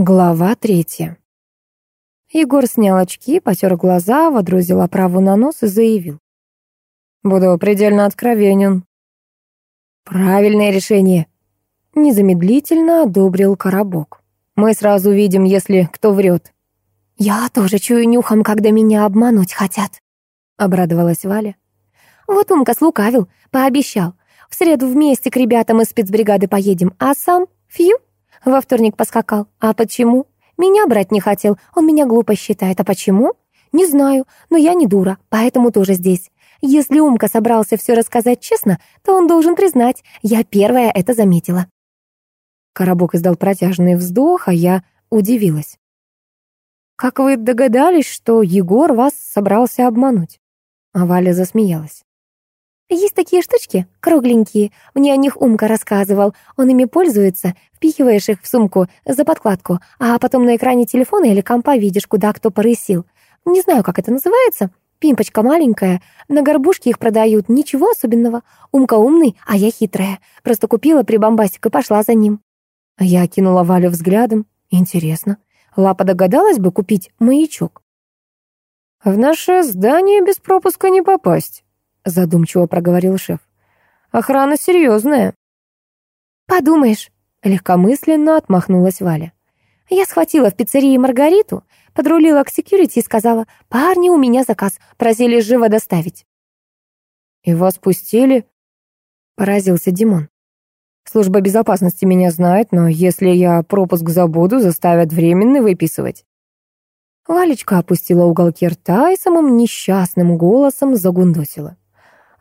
Глава третья. Егор снял очки, потер глаза, водрузил оправу на нос и заявил. «Буду предельно откровенен». «Правильное решение», — незамедлительно одобрил Коробок. «Мы сразу видим, если кто врет». «Я тоже чую нюхом, когда меня обмануть хотят», — обрадовалась Валя. «Вот Умка слукавил, пообещал. В среду вместе к ребятам из спецбригады поедем, а сам, фью, во вторник поскакал. А почему? Меня брать не хотел, он меня глупо считает. А почему? Не знаю, но я не дура, поэтому тоже здесь. Если Умка собрался все рассказать честно, то он должен признать, я первая это заметила. Коробок издал протяжный вздох, а я удивилась. «Как вы догадались, что Егор вас собрался обмануть?» А Валя засмеялась. Есть такие штучки, кругленькие. Мне о них Умка рассказывал. Он ими пользуется. Впихиваешь их в сумку за подкладку, а потом на экране телефона или компа видишь, куда кто порысил. Не знаю, как это называется. Пимпочка маленькая. На горбушке их продают. Ничего особенного. Умка умный, а я хитрая. Просто купила прибамбасик и пошла за ним. Я кинула Валю взглядом. Интересно. Лапа догадалась бы купить маячок? «В наше здание без пропуска не попасть», задумчиво проговорил шеф. Охрана серьезная. Подумаешь, легкомысленно отмахнулась Валя. Я схватила в пиццерии Маргариту, подрулила к секьюрити и сказала, «Парни, у меня заказ, просили живо доставить». «И вас пустили?» — поразился Димон. «Служба безопасности меня знает, но если я пропуск забуду, заставят временный выписывать». Валечка опустила уголки рта и самым несчастным голосом загундосила.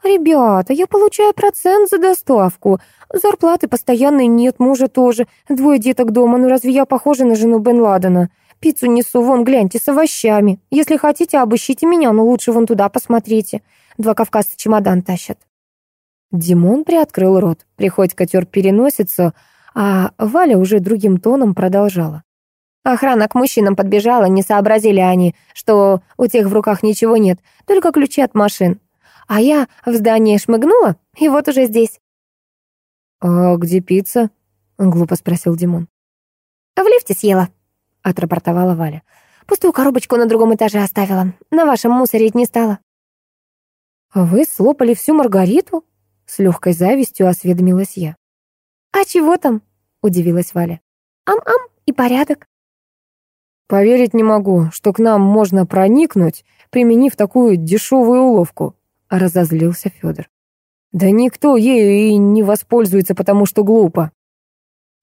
«Ребята, я получаю процент за доставку. Зарплаты постоянной нет, мужа тоже. Двое деток дома, ну разве я похожа на жену Бен Ладена? Пиццу несу, вон, гляньте, с овощами. Если хотите, обыщите меня, но лучше вон туда посмотрите. Два кавказца чемодан тащат». Димон приоткрыл рот. Приходько тер переносицу, а Валя уже другим тоном продолжала. Охрана к мужчинам подбежала, не сообразили они, что у тех в руках ничего нет, только ключи от машин. А я в здание шмыгнула, и вот уже здесь. «А где пицца?» — глупо спросил Димон. «В лифте съела», — отрапортовала Валя. «Пустую коробочку на другом этаже оставила. На вашем мусоре не стала». «А вы слопали всю Маргариту?» — с легкой завистью осведомилась я. «А чего там?» — удивилась Валя. «Ам-ам и порядок». «Поверить не могу, что к нам можно проникнуть, применив такую дешевую уловку», — разозлился Федор. «Да никто ею и не воспользуется, потому что глупо».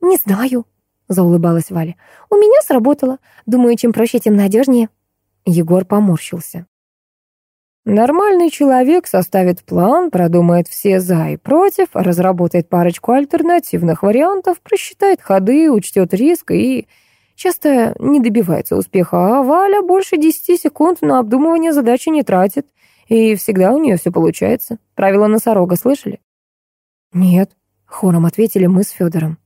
«Не знаю», — заулыбалась Валя. «У меня сработало. Думаю, чем проще, тем надежнее». Егор поморщился. Нормальный человек составит план, продумает все за и против, разработает парочку альтернативных вариантов, просчитает ходы, учтет риск и часто не добивается успеха, а Валя больше десяти секунд на обдумывание задачи не тратит. И всегда у нее все получается. Правила носорога слышали? Нет, хором ответили мы с Федором.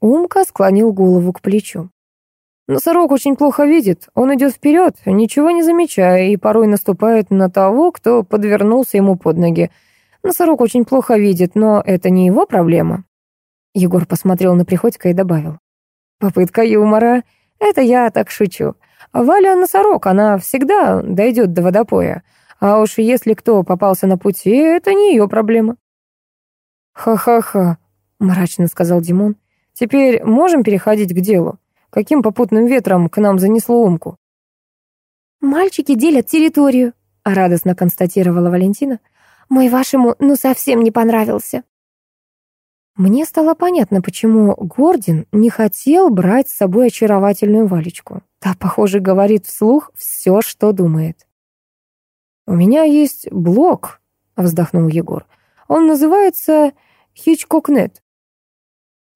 Умка склонил голову к плечу. Носорог очень плохо видит. Он идет вперед, ничего не замечая, и порой наступает на того, кто подвернулся ему под ноги. Носорог очень плохо видит, но это не его проблема. Егор посмотрел на Приходько и добавил. Попытка юмора. Это я так шучу. Валя носорог, она всегда дойдет до водопоя. А уж если кто попался на пути, это не ее проблема. «Ха-ха-ха», — мрачно сказал Димон. «Теперь можем переходить к делу? Каким попутным ветром к нам занесло умку?» «Мальчики делят территорию», — радостно констатировала Валентина. «Мой вашему ну совсем не понравился». Мне стало понятно, почему Гордин не хотел брать с собой очаровательную Валечку. Та, похоже, говорит вслух все, что думает. «У меня есть блог», — вздохнул Егор. «Он называется Хичкокнет».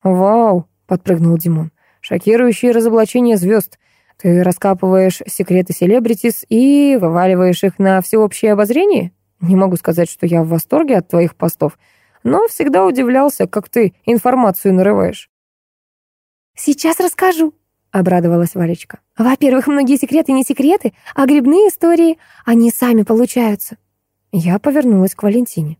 «Вау», — подпрыгнул Димон. «Шокирующие разоблачения звезд. Ты раскапываешь секреты селебритис и вываливаешь их на всеобщее обозрение? Не могу сказать, что я в восторге от твоих постов, но всегда удивлялся, как ты информацию нарываешь». «Сейчас расскажу», — обрадовалась Валечка. «Во-первых, многие секреты не секреты, а грибные истории. Они сами получаются». Я повернулась к Валентине.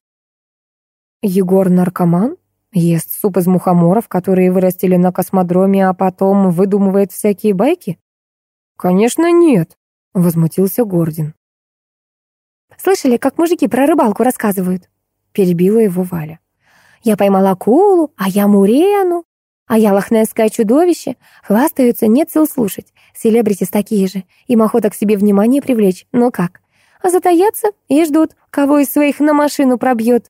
«Егор наркоман?» Ест суп из мухоморов, которые вырастили на космодроме, а потом выдумывает всякие байки? Конечно, нет, возмутился Гордин. Слышали, как мужики про рыбалку рассказывают? Перебила его Валя. Я поймала акулу, а я мурену, а я лохнесское чудовище. Хвастаются, нет сил слушать. Селебритис такие же. Им охота к себе внимание привлечь. Но как? А затаятся и ждут, кого из своих на машину пробьет.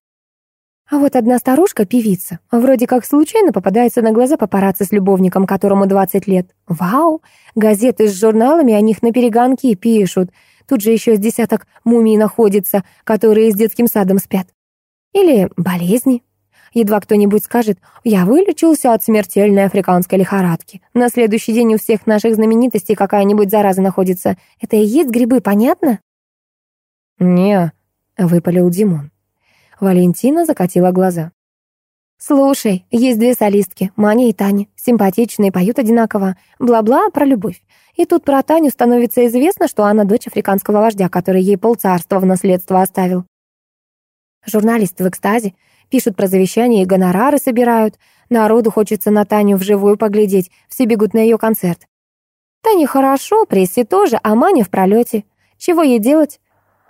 А вот одна старушка, певица, вроде как случайно попадается на глаза папарацци с любовником, которому 20 лет. Вау! Газеты с журналами о них на перегонки пишут. Тут же еще с десяток мумий находится, которые с детским садом спят. Или болезни. Едва кто-нибудь скажет «Я вылечился от смертельной африканской лихорадки». На следующий день у всех наших знаменитостей какая-нибудь зараза находится. Это и есть грибы, понятно? «Не», — выпалил Димон. Валентина закатила глаза. «Слушай, есть две солистки, Маня и Таня. Симпатичные, поют одинаково. Бла-бла про любовь. И тут про Таню становится известно, что она дочь африканского вождя, который ей полцарства в наследство оставил. Журналисты в экстазе. Пишут про завещание и гонорары собирают. Народу хочется на Таню вживую поглядеть. Все бегут на ее концерт. Тане хорошо, прессе тоже, а Маня в пролете. Чего ей делать?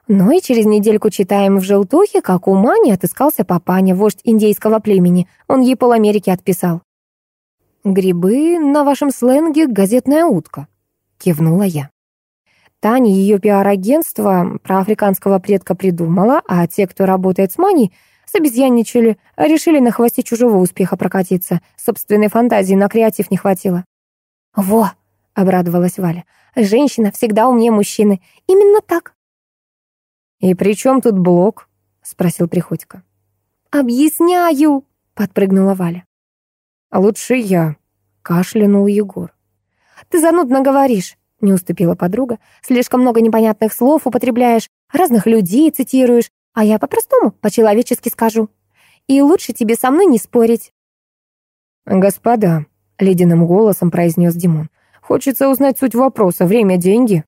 Ну и через недельку читаем в желтухе, как у Мани отыскался папаня, вождь индейского племени. Он ей пол Америки отписал. «Грибы, на вашем сленге, газетная утка», — кивнула я. Таня ее пиар-агентство про африканского предка придумала, а те, кто работает с Маней, собезьянничали, решили на хвосте чужого успеха прокатиться. Собственной фантазии на креатив не хватило. «Во!» — обрадовалась Валя. «Женщина всегда умнее мужчины. Именно так. «И при чем тут блок?» — спросил Приходько. «Объясняю!» — подпрыгнула Валя. «А лучше я», — кашлянул Егор. «Ты занудно говоришь», — не уступила подруга. «Слишком много непонятных слов употребляешь, разных людей цитируешь, а я по-простому, по-человечески скажу. И лучше тебе со мной не спорить». «Господа», — ледяным голосом произнес Димон, «хочется узнать суть вопроса. Время — деньги».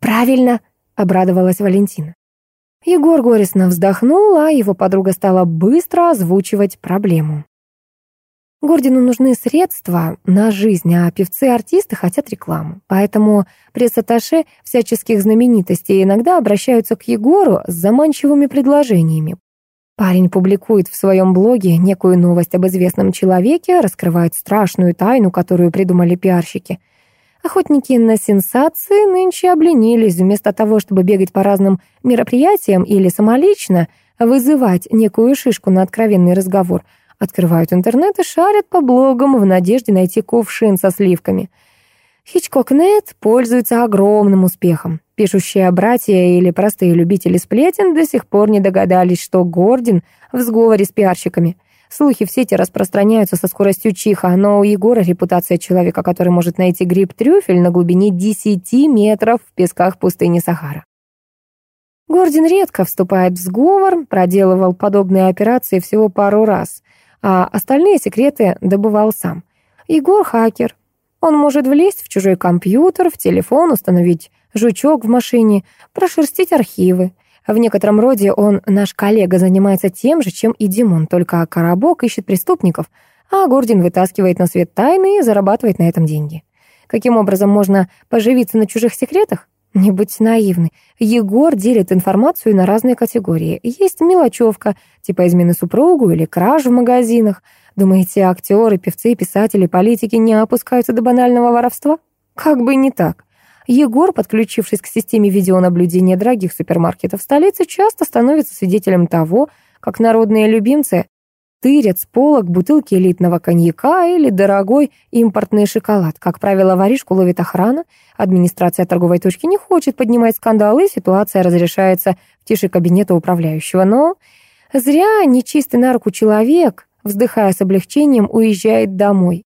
«Правильно», — обрадовалась Валентина. Егор горестно вздохнул, а его подруга стала быстро озвучивать проблему. Гордину нужны средства на жизнь, а певцы-артисты хотят рекламу. Поэтому пресс-атташе всяческих знаменитостей иногда обращаются к Егору с заманчивыми предложениями. Парень публикует в своем блоге некую новость об известном человеке, раскрывает страшную тайну, которую придумали пиарщики — Охотники на сенсации нынче обленились. Вместо того, чтобы бегать по разным мероприятиям или самолично вызывать некую шишку на откровенный разговор, открывают интернет и шарят по блогам в надежде найти кувшин со сливками. Хичкокнет пользуется огромным успехом. Пишущие братья или простые любители сплетен до сих пор не догадались, что Гордин в сговоре с пиарщиками. Слухи в сети распространяются со скоростью чиха, но у Егора репутация человека, который может найти гриб-трюфель на глубине 10 метров в песках пустыни Сахара. Гордин редко вступает в сговор, проделывал подобные операции всего пару раз, а остальные секреты добывал сам. Егор хакер. Он может влезть в чужой компьютер, в телефон, установить жучок в машине, прошерстить архивы. В некотором роде он, наш коллега, занимается тем же, чем и Димон, только Коробок ищет преступников, а Гордин вытаскивает на свет тайны и зарабатывает на этом деньги. Каким образом можно поживиться на чужих секретах? Не будь наивны. Егор делит информацию на разные категории. Есть мелочевка, типа измены супругу или краж в магазинах. Думаете, актеры, певцы, писатели, политики не опускаются до банального воровства? Как бы не так. Егор, подключившись к системе видеонаблюдения дорогих супермаркетов столицы, часто становится свидетелем того, как народные любимцы с полок бутылки элитного коньяка или дорогой импортный шоколад. Как правило, воришку ловит охрана, администрация торговой точки не хочет поднимать скандалы, ситуация разрешается в тише кабинета управляющего. Но зря нечистый на руку человек, вздыхая с облегчением, уезжает домой.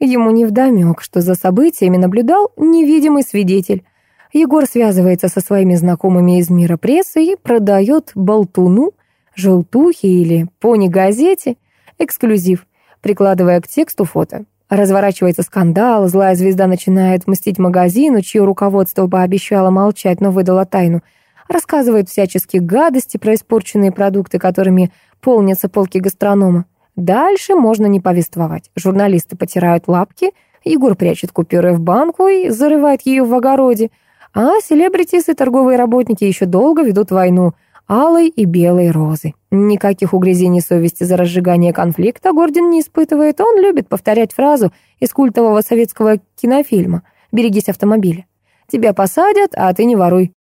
Ему невдомёк, что за событиями наблюдал невидимый свидетель. Егор связывается со своими знакомыми из мира прессы и продает болтуну, желтухи или пони-газете эксклюзив, прикладывая к тексту фото. Разворачивается скандал, злая звезда начинает мстить магазину, чье руководство пообещало молчать, но выдало тайну. Рассказывает всяческие гадости про испорченные продукты, которыми полнятся полки гастронома. Дальше можно не повествовать. Журналисты потирают лапки, Егор прячет купюры в банку и зарывает ее в огороде, а селебритис и торговые работники еще долго ведут войну алой и белой розы. Никаких угрызений совести за разжигание конфликта Гордин не испытывает. Он любит повторять фразу из культового советского кинофильма «Берегись автомобиля». «Тебя посадят, а ты не воруй».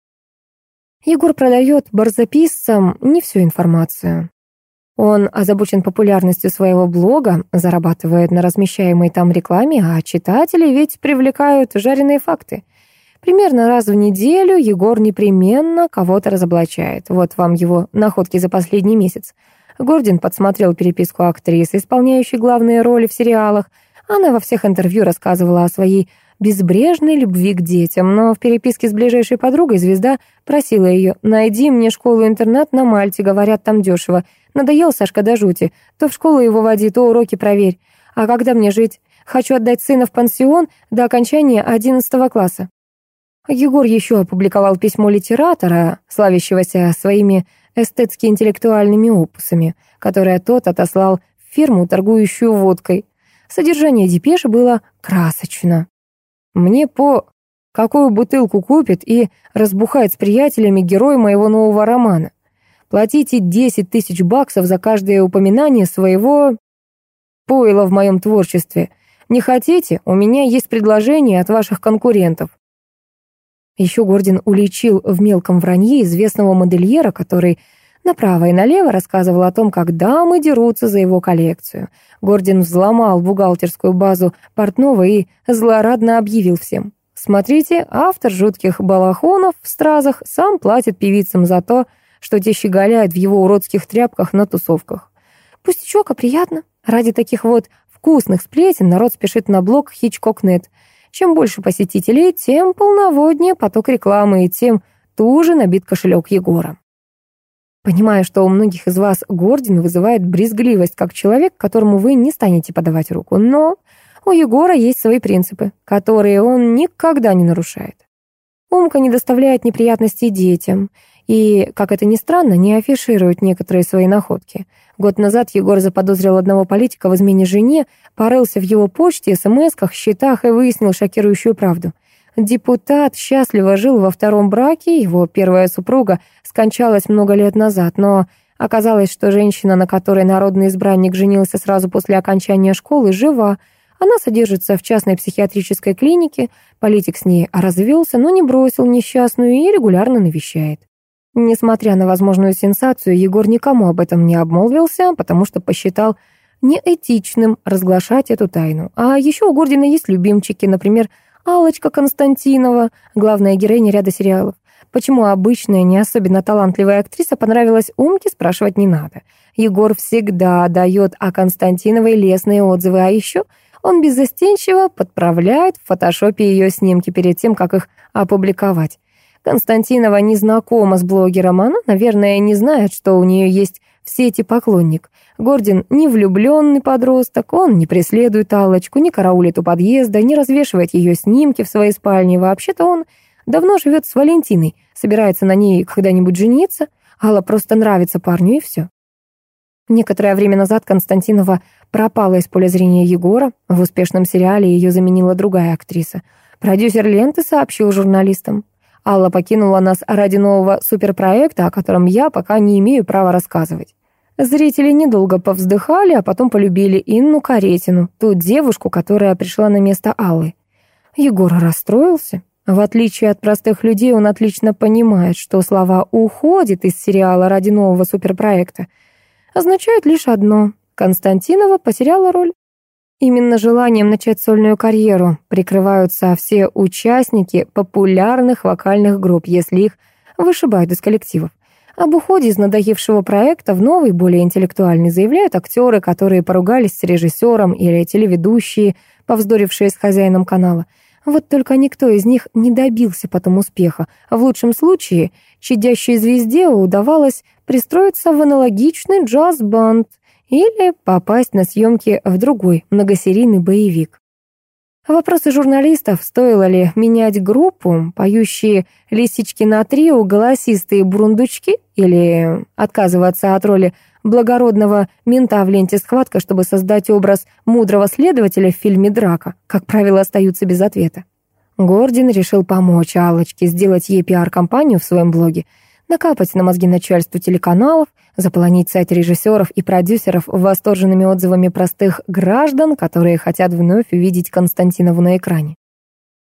Егор продает барзаписцам не всю информацию. Он озабочен популярностью своего блога, зарабатывает на размещаемой там рекламе, а читатели ведь привлекают жареные факты. Примерно раз в неделю Егор непременно кого-то разоблачает. Вот вам его находки за последний месяц. Гордин подсмотрел переписку актрисы, исполняющей главные роли в сериалах. Она во всех интервью рассказывала о своей безбрежной любви к детям, но в переписке с ближайшей подругой звезда просила ее «Найди мне школу-интернат на Мальте, говорят, там дешево. Надоел Сашка до жути. То в школу его води, то уроки проверь. А когда мне жить? Хочу отдать сына в пансион до окончания 11 класса». Егор еще опубликовал письмо литератора, славящегося своими эстетски-интеллектуальными опусами, которое тот отослал в фирму, торгующую водкой. Содержание депеши было красочно. Мне по какую бутылку купит и разбухает с приятелями герой моего нового романа. Платите 10 тысяч баксов за каждое упоминание своего пойла в моем творчестве. Не хотите? У меня есть предложение от ваших конкурентов. Еще Гордин уличил в мелком вранье известного модельера, который направо и налево рассказывал о том, как дамы дерутся за его коллекцию. Гордин взломал бухгалтерскую базу портного и злорадно объявил всем. Смотрите, автор жутких балахонов в стразах сам платит певицам за то, что те щеголяют в его уродских тряпках на тусовках. Пустячок, а приятно. Ради таких вот вкусных сплетен народ спешит на блог Hitchcock.net. Чем больше посетителей, тем полноводнее поток рекламы и тем туже набит кошелек Егора. Понимаю, что у многих из вас Гордин вызывает брезгливость как человек, которому вы не станете подавать руку, но у Егора есть свои принципы, которые он никогда не нарушает. Умка не доставляет неприятностей детям и, как это ни странно, не афиширует некоторые свои находки. Год назад Егор заподозрил одного политика в измене жене, порылся в его почте, смс-ках, счетах и выяснил шокирующую правду. Депутат счастливо жил во втором браке, его первая супруга скончалась много лет назад, но оказалось, что женщина, на которой народный избранник женился сразу после окончания школы, жива. Она содержится в частной психиатрической клинике, политик с ней развелся, но не бросил несчастную и регулярно навещает. Несмотря на возможную сенсацию, Егор никому об этом не обмолвился, потому что посчитал неэтичным разглашать эту тайну. А еще у Гордина есть любимчики, например, Алочка Константинова, главная героиня ряда сериалов. Почему обычная, не особенно талантливая актриса понравилась Умке, спрашивать не надо. Егор всегда дает о Константиновой лестные отзывы, а еще он беззастенчиво подправляет в фотошопе ее снимки перед тем, как их опубликовать. Константинова не знакома с блогером, она, наверное, не знает, что у нее есть в сети поклонник. Гордин не влюбленный подросток, он не преследует Аллочку, не караулит у подъезда, не развешивает ее снимки в своей спальне. Вообще-то он давно живет с Валентиной, собирается на ней когда-нибудь жениться. Алла просто нравится парню, и все. Некоторое время назад Константинова пропала из поля зрения Егора. В успешном сериале ее заменила другая актриса. Продюсер ленты сообщил журналистам. Алла покинула нас ради нового суперпроекта, о котором я пока не имею права рассказывать. Зрители недолго повздыхали, а потом полюбили Инну Каретину, ту девушку, которая пришла на место Аллы. Егор расстроился. В отличие от простых людей, он отлично понимает, что слова «уходит» из сериала ради нового суперпроекта означают лишь одно — Константинова потеряла роль. Именно желанием начать сольную карьеру прикрываются все участники популярных вокальных групп, если их вышибают из коллективов. Об уходе из надоевшего проекта в новый, более интеллектуальный заявляют актеры, которые поругались с режиссером или телеведущие, повздорившие с хозяином канала. Вот только никто из них не добился потом успеха. В лучшем случае чадящей звезде удавалось пристроиться в аналогичный джаз-банд – или попасть на съемки в другой многосерийный боевик. Вопросы журналистов, стоило ли менять группу, поющие лисички на трио, голосистые бурундучки, или отказываться от роли благородного мента в ленте «Схватка», чтобы создать образ мудрого следователя в фильме «Драка», как правило, остаются без ответа. Гордин решил помочь Аллочке, сделать ей пиар-компанию в своем блоге, накапать на мозги начальству телеканалов, заполонить сайт режиссеров и продюсеров восторженными отзывами простых граждан, которые хотят вновь увидеть Константинову на экране.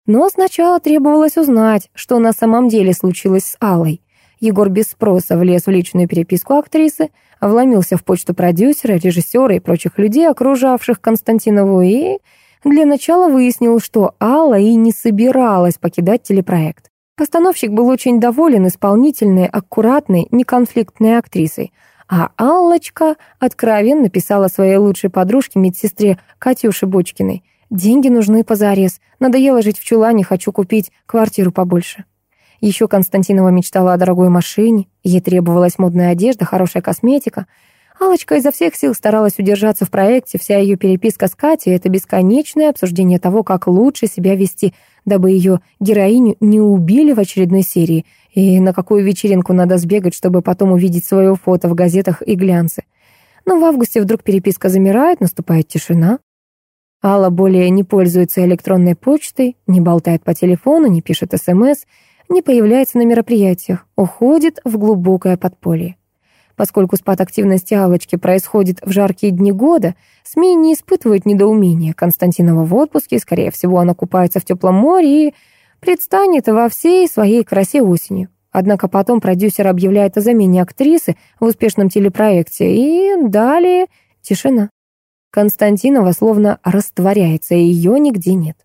Но сначала требовалось узнать, что на самом деле случилось с Аллой. Егор без спроса влез в личную переписку актрисы, вломился в почту продюсера, режиссера и прочих людей, окружавших Константинову, и для начала выяснил, что Алла и не собиралась покидать телепроект. Постановщик был очень доволен исполнительной, аккуратной, неконфликтной актрисой, а Аллочка откровенно писала своей лучшей подружке, медсестре Катюше Бочкиной. «Деньги нужны позарез. Надоело жить в чулане, хочу купить квартиру побольше». Еще Константинова мечтала о дорогой машине, ей требовалась модная одежда, хорошая косметика. Алочка изо всех сил старалась удержаться в проекте, вся ее переписка с Катей — это бесконечное обсуждение того, как лучше себя вести, дабы ее героиню не убили в очередной серии, и на какую вечеринку надо сбегать, чтобы потом увидеть свое фото в газетах и глянце. Но в августе вдруг переписка замирает, наступает тишина. Алла более не пользуется электронной почтой, не болтает по телефону, не пишет СМС — не появляется на мероприятиях, уходит в глубокое подполье. Поскольку спад активности Аллочки происходит в жаркие дни года, СМИ не испытывают недоумения. Константинова в отпуске, скорее всего, она купается в теплом море и предстанет во всей своей красе осенью. Однако потом продюсер объявляет о замене актрисы в успешном телепроекте, и далее тишина. Константинова словно растворяется, и ее нигде нет.